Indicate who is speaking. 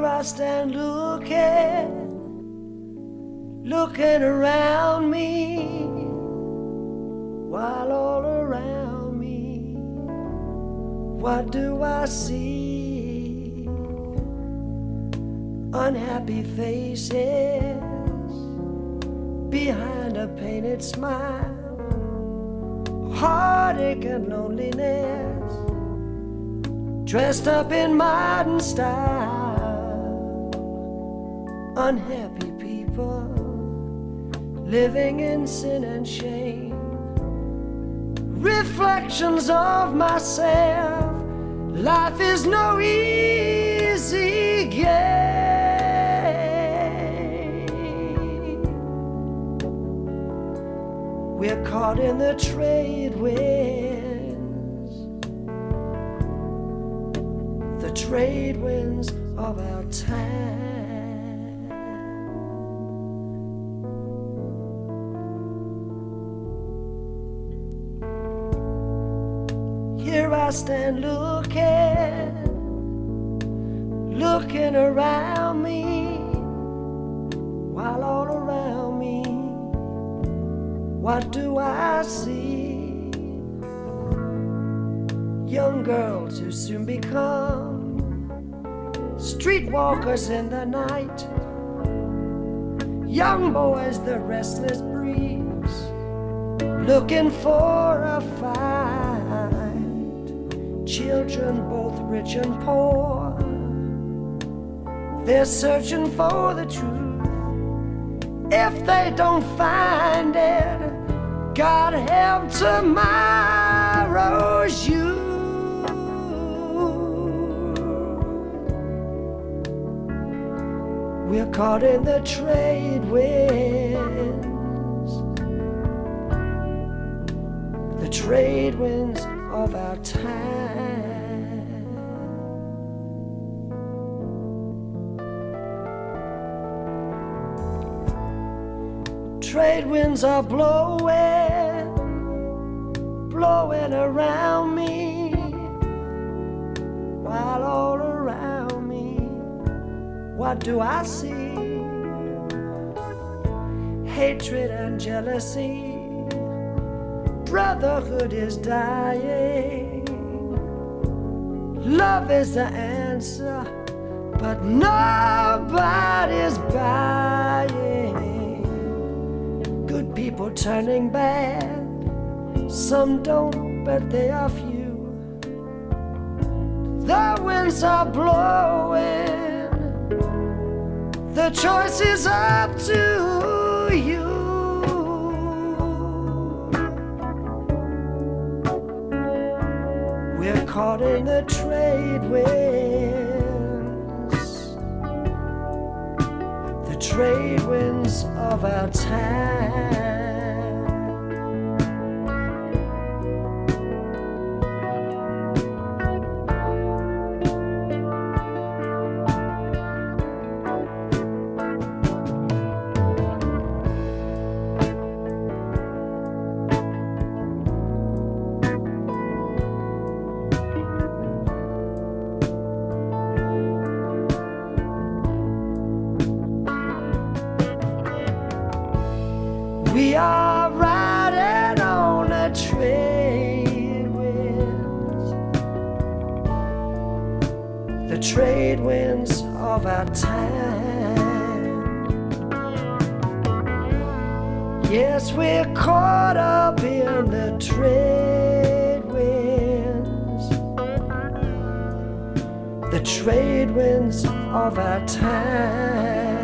Speaker 1: Here I stand looking, looking around me, while all around me, what do I see? Unhappy faces behind a painted smile, heartache and loneliness, dressed up in modern style. Unhappy people living in sin and shame, reflections of myself. Life is no easy game. We're caught in the trade winds, the trade winds of our time. I stand looking, looking around me, while all around me what do I see? Young girls who soon become streetwalkers in the night. Young boys, the restless breeze, looking for a fight. Children, both rich and poor, they're searching for the truth. If they don't find it, God help tomorrow's you. We're caught in the trade winds, trade winds of our time. Trade winds are blowing, blowing around me, while all around me, what do I see? Hatred and jealousy, brotherhood is dying, love is the answer, but nobody's buying good people turning bad. Some don't, but they are few. The winds are blowing. The choice is up to you. We're caught in the trade winds the trade winds of our time. We are riding on a trade winds, the trade winds of our time. Yes, we're caught up in the trade winds, the trade winds of our time.